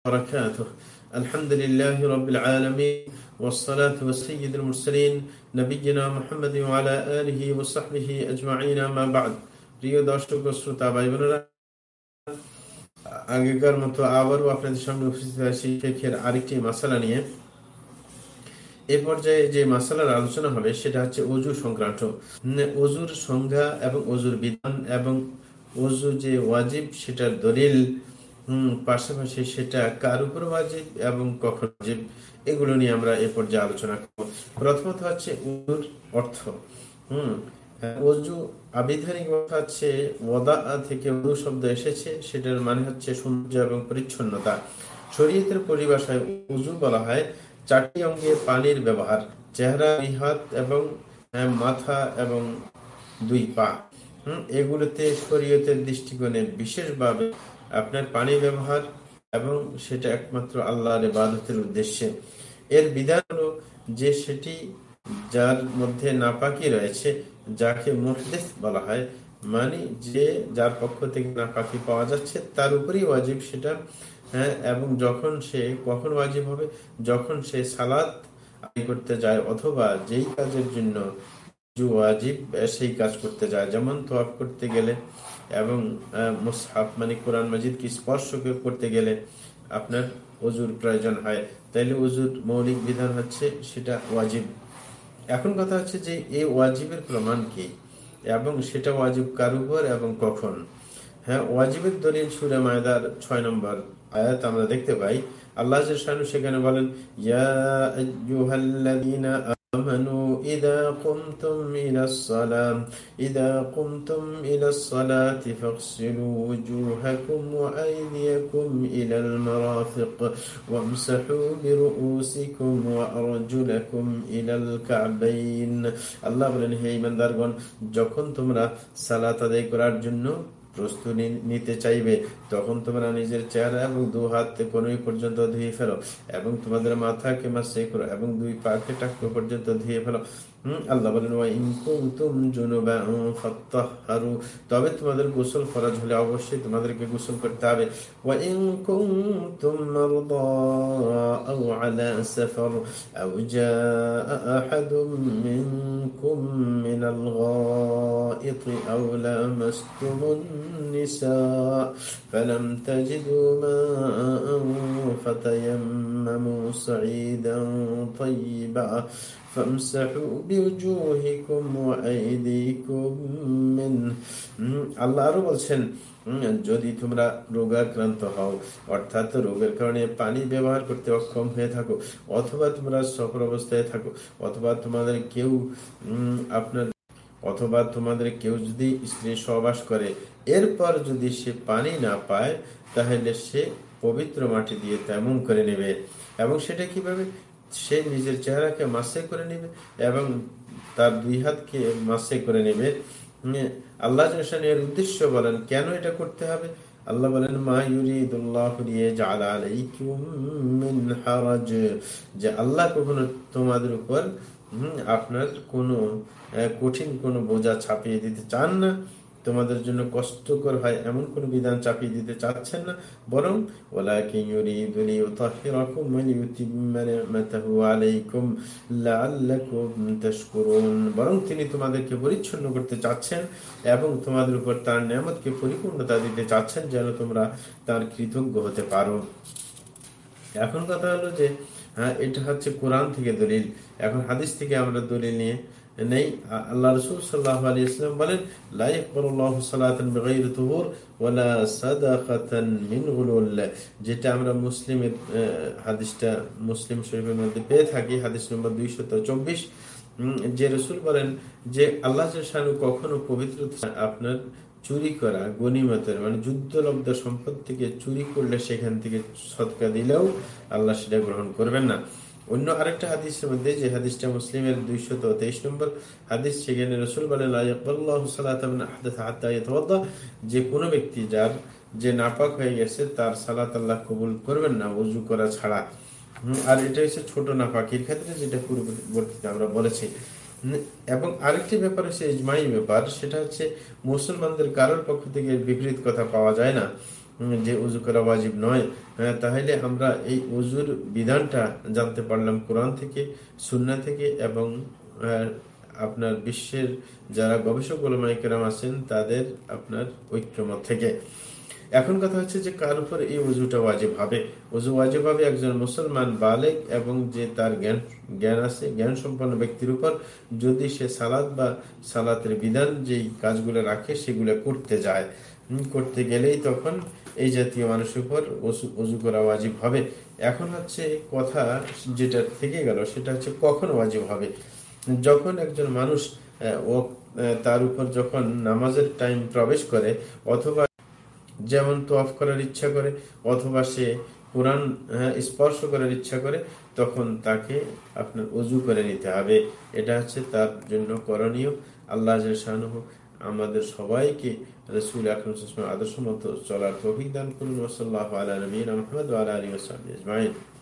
وبركاته الحمد لله رب العالمين والصلاة والسيد المرسلين نبينا محمد وعلى آله وصحبه أجمعين ما بعد প্রিয় দর্শক শ্রোতা ভাই বোনেরা আগেকার মতো আবারও আপনাদের সামনে উপস্থিত আছি শেখের আরেকটি মাসালা নিয়ে এ পর্যায়ে যে মাসালার আলোচনা হবে সেটা হচ্ছে অজু সংক্রান্ত অজুর সংজ্ঞা এবং অজুর বিধান এবং অজু যে ওয়াজিব সেটার দলিল হম, পাশাপাশি সেটা কার উপর ওয়াজিব এবং কখন ওয়াজিব, এগুলো নিয়ে আমরা এ পর্যায়ে আলোচনা করব। প্রথমত হচ্ছে উজুর অর্থ। হম অজু আবিধানিক হচ্ছে ওদা থেকে উজু শব্দ এসেছে, সেটার মানে হচ্ছে সৌন্দর্য এবং পরিচ্ছন্নতা। শরীয়তের পরিভাষায় উজু বলা হয় চারটি অঙ্গে পানির ব্যবহার, চেহারা হাত এবং মাথা এবং দুই পা। এগুলোতে শরীয়তের দৃষ্টিকোণে বিশেষভাবে আপনার পানি ব্যবহার এবং সেটা একমাত্র আল্লাহর ইবাদতের উদ্দেশ্যে। এর বিধান হলো যে সেটি যার মধ্যে নাপাকি রয়েছে, যাকে মুহদেস বলা হয় মানে যে যার পক্ষ থেকে নাপাকি পাওয়া যাচ্ছে, তার উপরেই ওয়াজিব সেটা হ্যাঁ এবং যখন সে কখন ওয়াজিব হবে? যখন সে সালাদ আদায় করতে যায় অথবা যেই কাজের জন্য ওয়াজিব সেই কাজ করতে যায়। যেমন তোয়াফ করতে গেলে এবং মুসহাফ মানে কোরআন মাজিদকে স্পর্শ করতে গেলে আপনার অজুর প্রয়োজন হয়। তাইলে অজুর মৌলিক বিধান হচ্ছে সেটা ওয়াজিব। এখন কথা হচ্ছে যে এই ওয়াজিবের প্রমাণ কি? এবং সেটা ওয়াজিব কার উপর এবং কখন? হ্যাঁ ওয়াজিবের দলিল সুরে মায়দার ছয় নম্বর আয়াত আমরা দেখতে পাই। আল্লাহ সেখানে বলেন, ইয়া آمنوا إذا قمتم إلى الصلاة إذا قمتم إلى الصلاة فاغسلوا وجوهكم وأيديكم إلى المرافق وامسحوا برؤوسكم وأرجلكم إلى الكعبين الله বলেন হে ইমানদারগণ যখন তোমরা সালাত আদায় করার জন্য প্রস্তুতি নিতে চাইবে, তখন তোমরা নিজের চেহারা এবং দু হাত কনুই পর্যন্ত ধুয়ে ফেলো এবং তোমাদের মাথাকে মাসে করো এবং দুই পাকে টাকো পর্যন্ত ধুয়ে ফেলো। আল্লাহ বলেন তবে তোমাদের গোসল ফরজ হলে অবশ্যই তোমাদেরকে গোসল করতে হবে أو على سفر أو جاء أحد منكم من الغائط أو لامستم النساء فلم تجدوا ماء فتيمموا سعيدا طيبا فامسحوا بوجوهكم وأيديكم منه আল্লাহ আরো বলছেন যদি তোমরা রোগাক্রান্ত হও অর্থাৎ রোগের কারণে পানি ব্যবহার করতে অক্ষম হয়ে থাকো অথবা তোমরা সফর অবস্থায় থাকো অথবা তোমাদের কেউ আপনার অথবা তোমাদের কেউ যদি স্ত্রী সহবাস করে এরপর যদি সে পানি না পায় তাহলে সে পবিত্র মাটি দিয়ে তেমন করে নেবে এবং সেটা কিভাবে সে নিজের চেহারাকে মাসে করে নেবে এবং তার দুই হাতকে মাসে করে নেবে। আল্লাহ এর উদ্দেশ্য বলেন, কেন এটা করতে হবে? আল্লাহ বলেন যে আল্লাহ কখনো তোমাদের উপর আপনার কোনো কঠিন কোনো বোঝা ছাপিয়ে দিতে চান না। তোমাদের জন্য কষ্টকর হয়, এমন কোন বিধান চাপিয়ে দিতে চাচ্ছেন না। বরং বরং তিনি তোমাদেরকে পরিচ্ছন্ন করতে চাচ্ছেন এবং তোমাদের উপর তার নিয়ামতকে পরিপূর্ণতা দিতে চাচ্ছেন যেন তোমরা তার কৃতজ্ঞ হতে পারো। এখন কথা হলো যে হ্যাঁ এটা হচ্ছে কোরআন থেকে দলিল। এখন হাদিস থেকে আমরা দলিল নিয়ে নেই আল্লাহ রসুল সাল্লাহ আলী ইসলাম বলেন যেটা আমরা মুসলিমের হাদিসটা মুসলিম শরীফের মধ্যে পেয়ে থাকি, হাদিস নম্বর চব্বিশ। যে রসুল বলেন যে, আল্লাহ কখনো পবিত্র আপনার চুরি করা গণিমতের মানে যুদ্ধলব্ধ সম্পদ থেকে চুরি করলে সেখান থেকে সৎকা দিলেও আল্লাহ সেটা গ্রহণ করবেন না। অন্য আরেকটা হাদিসের মধ্যে যে হাদিসটা মুসলিমের দুইশত তেইশ নম্বর হাদিস, সেখানে রসুল বলেন যে কোনো ব্যক্তি যার যে নাপাক হয়ে গেছে, তার সালাত আল্লাহ কবুল করবেন না উজু করা ছাড়া। আর এটা হচ্ছে ছোট নাপাকির ক্ষেত্রে যেটা পূর্ববর্তীতে আমরা বলেছি। এবং আরেকটি ব্যাপার হচ্ছে ইজমাই ব্যাপার, সেটা হচ্ছে মুসলমানদের কারোর পক্ষ থেকে বিপরীত কথা পাওয়া যায় না। যে উজু করা ওয়াজিব নয় হ্যাঁ, তাহলে আমরা এই উজুর বিধানটা জানতে পারলাম কোরআন থেকে সুন্না থেকে এবং আপনার বিশ্বের যারা গবেষক ওলামাইকেরাম আছেন তাদের আপনার ঐক্যমত থেকে। এখন কথা হচ্ছে যে কার উপর এই উজুটা ওয়াজিব হবে? উজু ওয়াজিব হবে একজন মুসলমান বালেক এবং যে তার জ্ঞান জ্ঞান আছে জ্ঞান সম্পন্ন ব্যক্তির উপর। যদি সে সালাদ বা সালাতের বিধান যেই কাজগুলো রাখে সেগুলো করতে যায়। করতে গেলেই তখন এই জাতীয় মানুষের উপর উজু করা ওয়াজিব হবে। এখন হচ্ছে কথা যেটা থেকে গেল সেটা হচ্ছে কখন ওয়াজিব হবে? যখন একজন মানুষ তার উপর যখন নামাজের টাইম প্রবেশ করে অথবা যেমন তোয়াফ করার ইচ্ছা করে অথবা সে কোরআন হ্যাঁ, স্পর্শ করার ইচ্ছা করে তখন তাকে আপনার অজু করে নিতে হবে। এটা হচ্ছে তার জন্য করণীয়। আল্লাহ আমাদের সবাইকে রসুল আকরম আদর্শ মতো চলার তৌফিক দান করুন। ওসল্লাহ আলা নবীন আহমদ